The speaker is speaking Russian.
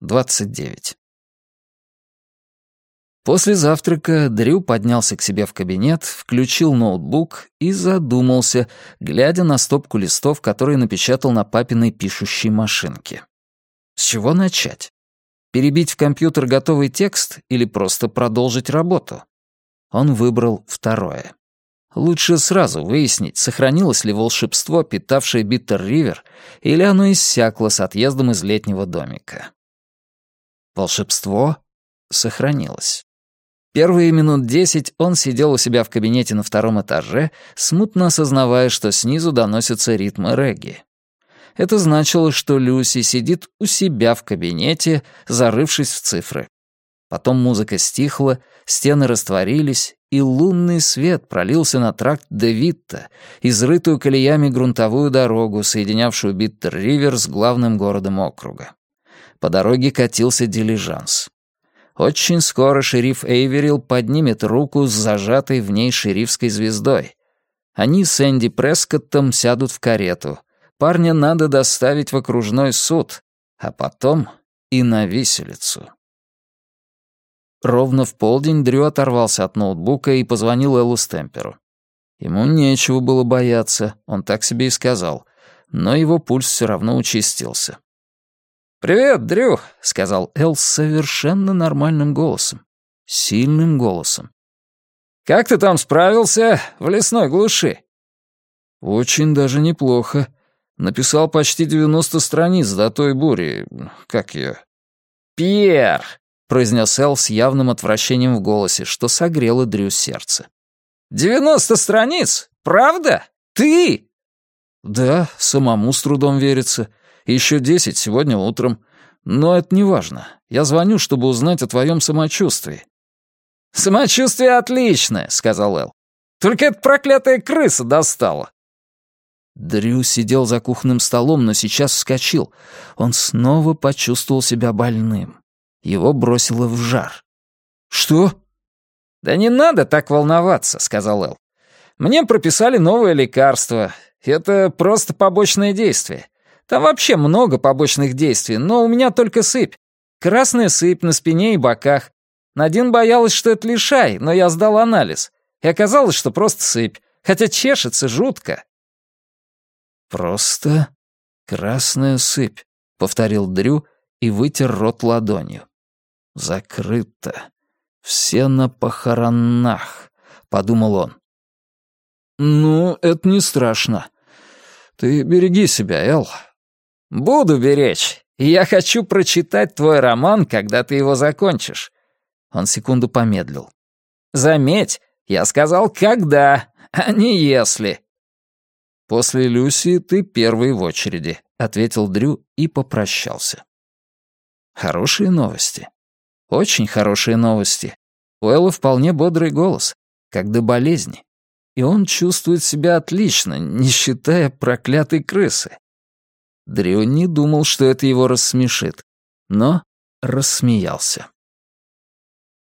29. После завтрака Дрю поднялся к себе в кабинет, включил ноутбук и задумался, глядя на стопку листов, которые напечатал на папиной пишущей машинке. С чего начать? Перебить в компьютер готовый текст или просто продолжить работу? Он выбрал второе. Лучше сразу выяснить, сохранилось ли волшебство, питавшее Биттер-Ривер, или оно иссякло с отъездом из летнего домика. Волшебство сохранилось. Первые минут десять он сидел у себя в кабинете на втором этаже, смутно осознавая, что снизу доносятся ритмы регги. Это значило, что Люси сидит у себя в кабинете, зарывшись в цифры. Потом музыка стихла, стены растворились, и лунный свет пролился на тракт Девитта, изрытую колеями грунтовую дорогу, соединявшую Биттер-Ривер с главным городом округа. По дороге катился дилижанс. Очень скоро шериф Эйверил поднимет руку с зажатой в ней шерифской звездой. Они с Энди Прескоттом сядут в карету. Парня надо доставить в окружной суд, а потом и на виселицу. Ровно в полдень Дрю оторвался от ноутбука и позвонил Эллу Стемперу. Ему нечего было бояться, он так себе и сказал, но его пульс все равно участился. «Привет, Дрю», — сказал Эл совершенно нормальным голосом. Сильным голосом. «Как ты там справился в лесной глуши?» «Очень даже неплохо. Написал почти 90 страниц до той бури. Как ее?» «Пьер», — произнес Эл с явным отвращением в голосе, что согрело Дрю сердце. «Девяносто страниц? Правда? Ты?» «Да, самому с трудом верится. Еще десять сегодня утром. Но это не важно. Я звоню, чтобы узнать о твоем самочувствии». «Самочувствие отличное», — сказал Эл. «Только эта проклятая крыса достала». Дрю сидел за кухонным столом, но сейчас вскочил. Он снова почувствовал себя больным. Его бросило в жар. «Что?» «Да не надо так волноваться», — сказал Эл. «Мне прописали новое лекарство. Это просто побочное действие. Там вообще много побочных действий, но у меня только сыпь. Красная сыпь на спине и боках. Надин боялась, что это лишай, но я сдал анализ. И оказалось, что просто сыпь, хотя чешется жутко. «Просто красная сыпь», — повторил Дрю и вытер рот ладонью. «Закрыто. Все на похоронах», — подумал он. «Ну, это не страшно. Ты береги себя, Эл. «Буду беречь, я хочу прочитать твой роман, когда ты его закончишь». Он секунду помедлил. «Заметь, я сказал «когда», а не «если». «После Люси ты первый в очереди», — ответил Дрю и попрощался. Хорошие новости. Очень хорошие новости. У Эллы вполне бодрый голос, как до болезни. И он чувствует себя отлично, не считая проклятой крысы. Дрю не думал, что это его рассмешит, но рассмеялся.